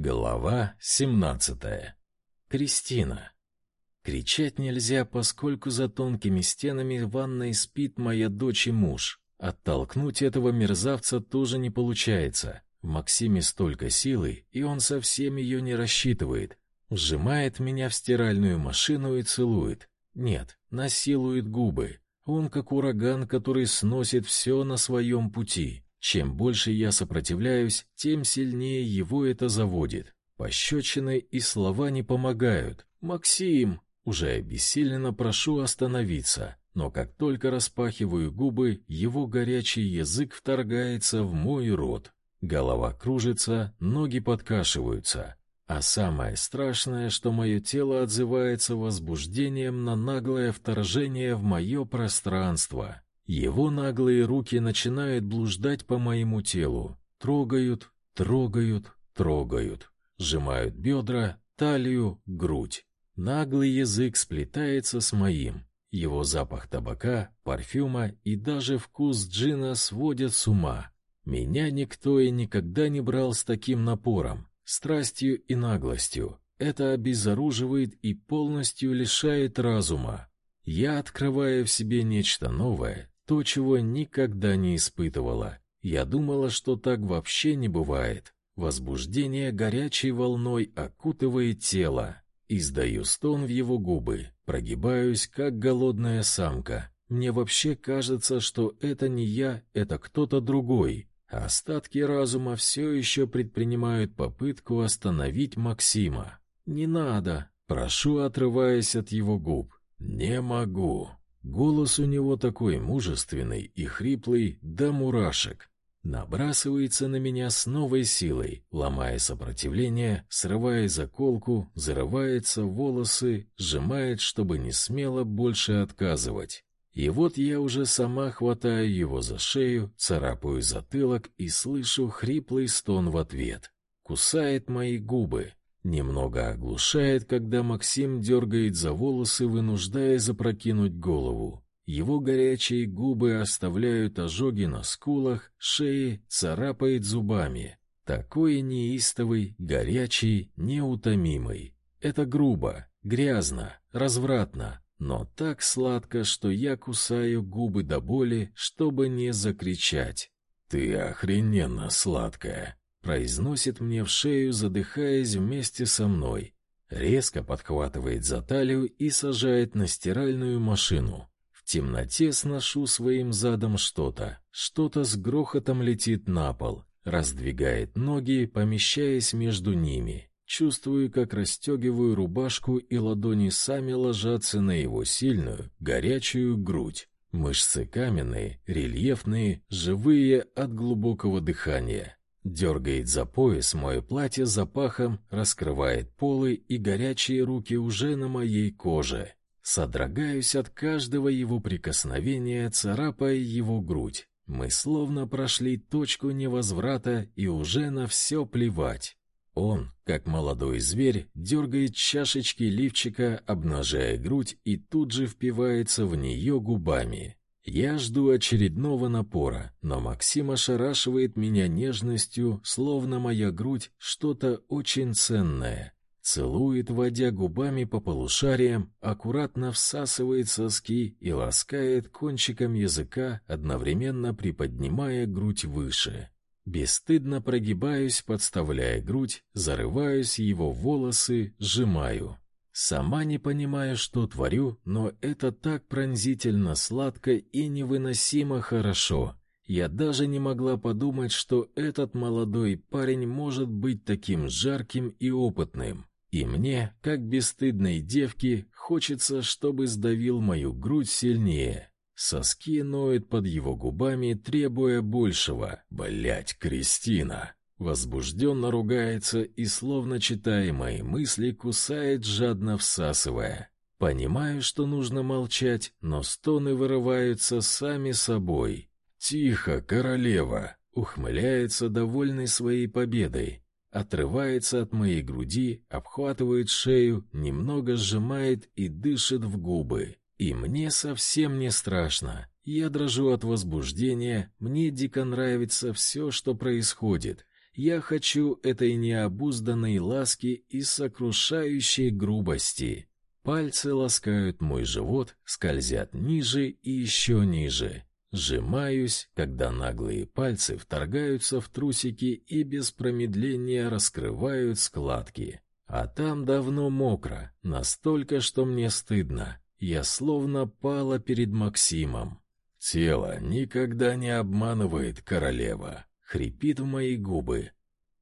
Глава 17. Кристина. Кричать нельзя, поскольку за тонкими стенами ванной спит моя дочь и муж. Оттолкнуть этого мерзавца тоже не получается. В Максиме столько силы, и он совсем ее не рассчитывает. Сжимает меня в стиральную машину и целует. Нет, насилует губы. Он как ураган, который сносит все на своем пути. Чем больше я сопротивляюсь, тем сильнее его это заводит. Пощечины и слова не помогают. «Максим!» Уже обессиленно прошу остановиться, но как только распахиваю губы, его горячий язык вторгается в мой рот. Голова кружится, ноги подкашиваются. А самое страшное, что мое тело отзывается возбуждением на наглое вторжение в мое пространство. Его наглые руки начинают блуждать по моему телу, трогают, трогают, трогают, сжимают бедра, талию, грудь. Наглый язык сплетается с моим. Его запах табака, парфюма и даже вкус джина сводят с ума. Меня никто и никогда не брал с таким напором, страстью и наглостью. Это обезоруживает и полностью лишает разума. Я открываю в себе нечто новое, то, чего никогда не испытывала. Я думала, что так вообще не бывает. Возбуждение горячей волной окутывает тело. Издаю стон в его губы, прогибаюсь, как голодная самка. Мне вообще кажется, что это не я, это кто-то другой. остатки разума все еще предпринимают попытку остановить Максима. «Не надо!» Прошу, отрываясь от его губ. «Не могу!» Голос у него такой мужественный и хриплый до мурашек. Набрасывается на меня с новой силой, ломая сопротивление, срывая заколку, зарывается в волосы, сжимает, чтобы не смело больше отказывать. И вот я уже сама хватаю его за шею, царапаю затылок и слышу хриплый стон в ответ. Кусает мои губы, Немного оглушает, когда Максим дергает за волосы, вынуждая запрокинуть голову. Его горячие губы оставляют ожоги на скулах, шее, царапает зубами. Такой неистовый, горячий, неутомимый. Это грубо, грязно, развратно, но так сладко, что я кусаю губы до боли, чтобы не закричать. «Ты охрененно сладкая!» Произносит мне в шею, задыхаясь вместе со мной. Резко подхватывает за талию и сажает на стиральную машину. В темноте сношу своим задом что-то. Что-то с грохотом летит на пол, раздвигает ноги, помещаясь между ними. Чувствую, как расстегиваю рубашку, и ладони сами ложатся на его сильную, горячую грудь. Мышцы каменные, рельефные, живые от глубокого дыхания. Дергает за пояс мое платье за пахом, раскрывает полы, и горячие руки уже на моей коже. Содрогаюсь от каждого его прикосновения, царапая его грудь. Мы словно прошли точку невозврата, и уже на все плевать. Он, как молодой зверь, дергает чашечки лифчика, обнажая грудь, и тут же впивается в нее губами. Я жду очередного напора, но Максим ошарашивает меня нежностью, словно моя грудь что-то очень ценное. Целует, водя губами по полушариям, аккуратно всасывает соски и ласкает кончиком языка, одновременно приподнимая грудь выше. Бесстыдно прогибаюсь, подставляя грудь, зарываюсь его волосы, сжимаю. Сама не понимаю, что творю, но это так пронзительно сладко и невыносимо хорошо. Я даже не могла подумать, что этот молодой парень может быть таким жарким и опытным. И мне, как бесстыдной девке, хочется, чтобы сдавил мою грудь сильнее. Соски ноют под его губами, требуя большего. Блять, Кристина, Возбужденно ругается и, словно читая мысли, кусает, жадно всасывая. Понимаю, что нужно молчать, но стоны вырываются сами собой. «Тихо, королева!» — ухмыляется, довольный своей победой. Отрывается от моей груди, обхватывает шею, немного сжимает и дышит в губы. И мне совсем не страшно. Я дрожу от возбуждения, мне дико нравится все, что происходит. Я хочу этой необузданной ласки и сокрушающей грубости. Пальцы ласкают мой живот, скользят ниже и еще ниже. Сжимаюсь, когда наглые пальцы вторгаются в трусики и без промедления раскрывают складки. А там давно мокро, настолько, что мне стыдно. Я словно пала перед Максимом. Тело никогда не обманывает королева. Хрипит в мои губы.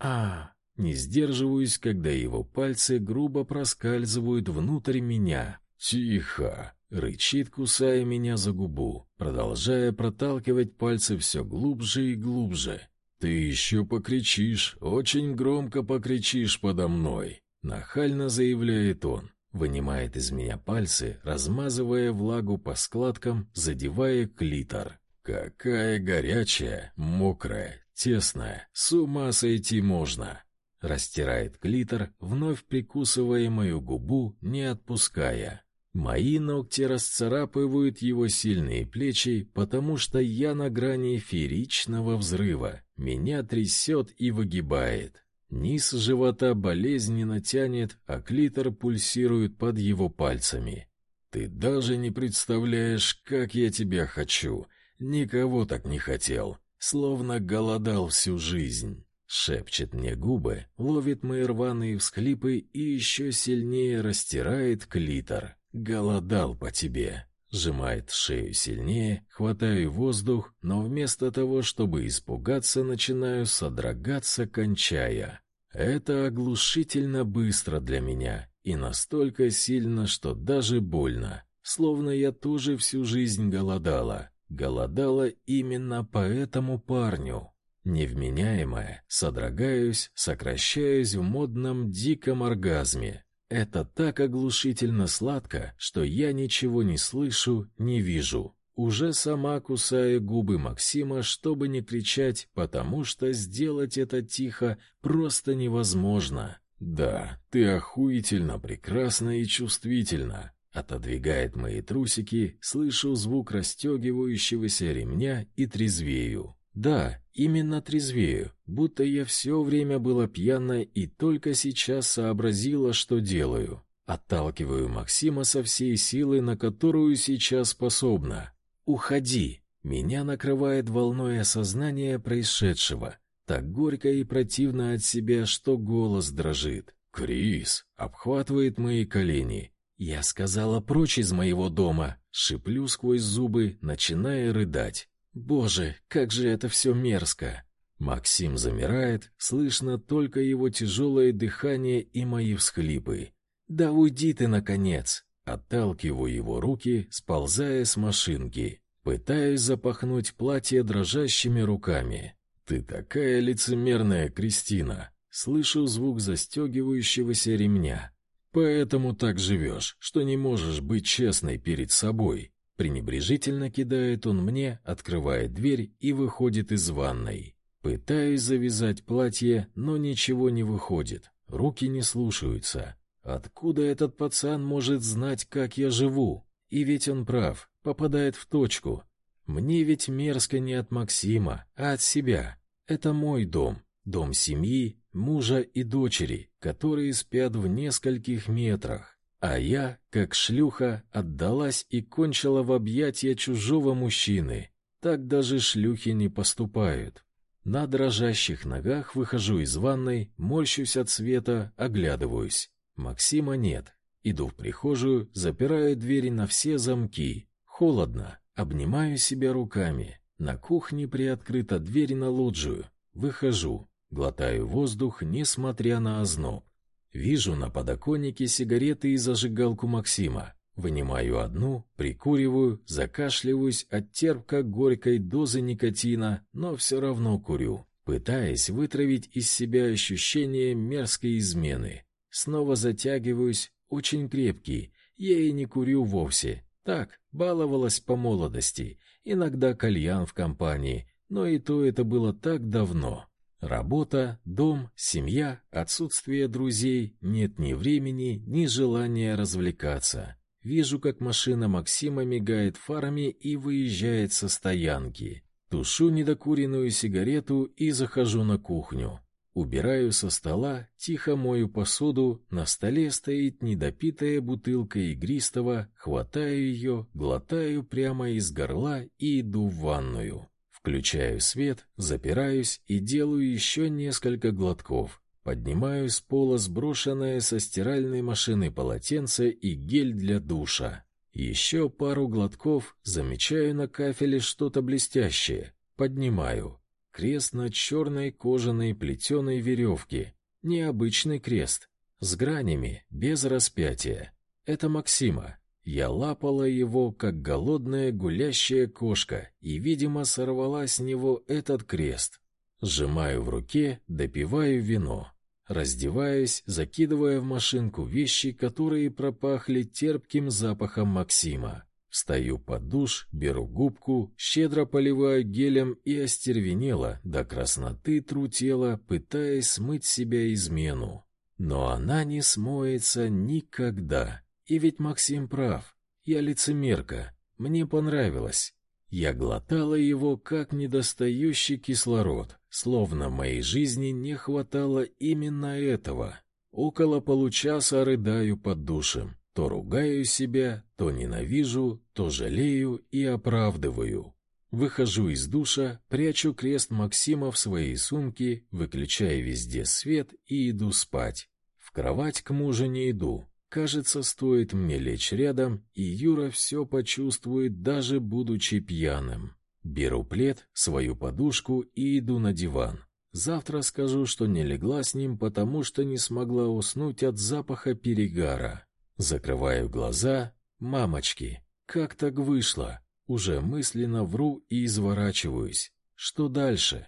А, не сдерживаюсь, когда его пальцы грубо проскальзывают внутрь меня. Тихо, рычит, кусая меня за губу, продолжая проталкивать пальцы все глубже и глубже. Ты еще покричишь, очень громко покричишь подо мной, нахально заявляет он. Вынимает из меня пальцы, размазывая влагу по складкам, задевая клитор. Какая горячая, мокрая, тесная, с ума сойти можно. Растирает клитор, вновь прикусывая мою губу, не отпуская. Мои ногти расцарапывают его сильные плечи, потому что я на грани фееричного взрыва. Меня трясет и выгибает. Низ живота болезненно тянет, а клитор пульсирует под его пальцами. Ты даже не представляешь, как я тебя хочу. Никого так не хотел, словно голодал всю жизнь. Шепчет мне губы, ловит мои рваные всхлипы и еще сильнее растирает клитор. Голодал по тебе. Сжимает шею сильнее, хватаю воздух, но вместо того, чтобы испугаться, начинаю содрогаться, кончая. Это оглушительно быстро для меня и настолько сильно, что даже больно, словно я тоже всю жизнь голодала. Голодала именно по этому парню. Невменяемая, содрогаюсь, сокращаюсь в модном диком оргазме. Это так оглушительно сладко, что я ничего не слышу, не вижу. Уже сама кусаю губы Максима, чтобы не кричать, потому что сделать это тихо просто невозможно. Да, ты охуительно прекрасна и чувствительна. Отодвигает мои трусики, слышу звук расстегивающегося ремня и трезвею. Да, именно трезвею, будто я все время была пьяна и только сейчас сообразила, что делаю. Отталкиваю Максима со всей силы, на которую сейчас способна. Уходи. Меня накрывает волной осознания происшедшего. Так горько и противно от себя, что голос дрожит. Крис обхватывает мои колени. Я сказала прочь из моего дома, шиплю сквозь зубы, начиная рыдать. Боже, как же это все мерзко. Максим замирает, слышно только его тяжелое дыхание и мои всхлипы. Да уйди ты наконец. Отталкиваю его руки, сползая с машинки, пытаясь запахнуть платье дрожащими руками. Ты такая лицемерная, Кристина. Слышу звук застегивающегося ремня. Поэтому так живешь, что не можешь быть честной перед собой. Пренебрежительно кидает он мне, открывает дверь и выходит из ванной. Пытаюсь завязать платье, но ничего не выходит. Руки не слушаются. Откуда этот пацан может знать, как я живу? И ведь он прав, попадает в точку. Мне ведь мерзко не от Максима, а от себя. Это мой дом, дом семьи, мужа и дочери, которые спят в нескольких метрах. А я, как шлюха, отдалась и кончила в объятия чужого мужчины. Так даже шлюхи не поступают. На дрожащих ногах выхожу из ванной, морщусь от света, оглядываюсь. Максима нет. Иду в прихожую, запираю двери на все замки. Холодно, обнимаю себя руками. На кухне приоткрыта дверь на лоджию. Выхожу, глотаю воздух, несмотря на озноб. Вижу на подоконнике сигареты и зажигалку Максима. Вынимаю одну, прикуриваю, закашливаюсь от терпко-горькой дозы никотина, но все равно курю, пытаясь вытравить из себя ощущение мерзкой измены. Снова затягиваюсь, очень крепкий. Я и не курю вовсе. Так, баловалась по молодости. Иногда кальян в компании, но и то это было так давно. Работа, дом, семья, отсутствие друзей, нет ни времени, ни желания развлекаться. Вижу, как машина Максима мигает фарами и выезжает со стоянки. Тушу недокуренную сигарету и захожу на кухню. Убираю со стола, тихо мою посуду, на столе стоит недопитая бутылка игристого, хватаю ее, глотаю прямо из горла и иду в ванную. Включаю свет, запираюсь и делаю еще несколько глотков. Поднимаю с пола сброшенное со стиральной машины полотенце и гель для душа. Еще пару глотков, замечаю на кафеле что-то блестящее. Поднимаю. Крест на черной кожаной плетеной веревке. Необычный крест. С гранями, без распятия. Это Максима. Я лапала его, как голодная гулящая кошка, и, видимо, сорвала с него этот крест. Сжимаю в руке, допиваю вино. Раздеваюсь, закидывая в машинку вещи, которые пропахли терпким запахом Максима. Встаю под душ, беру губку, щедро поливаю гелем и остервенело, до красноты тру тело, пытаясь смыть себя измену. Но она не смоется никогда. И ведь Максим прав. Я лицемерка. Мне понравилось. Я глотала его, как недостающий кислород, словно моей жизни не хватало именно этого. Около получаса рыдаю под душем. То ругаю себя, то ненавижу, то жалею и оправдываю. Выхожу из душа, прячу крест Максима в своей сумке, выключая везде свет и иду спать. В кровать к мужу не иду. Кажется, стоит мне лечь рядом, и Юра все почувствует, даже будучи пьяным. Беру плед, свою подушку и иду на диван. Завтра скажу, что не легла с ним, потому что не смогла уснуть от запаха перегара. Закрываю глаза. Мамочки, как так вышло? Уже мысленно вру и изворачиваюсь. Что дальше?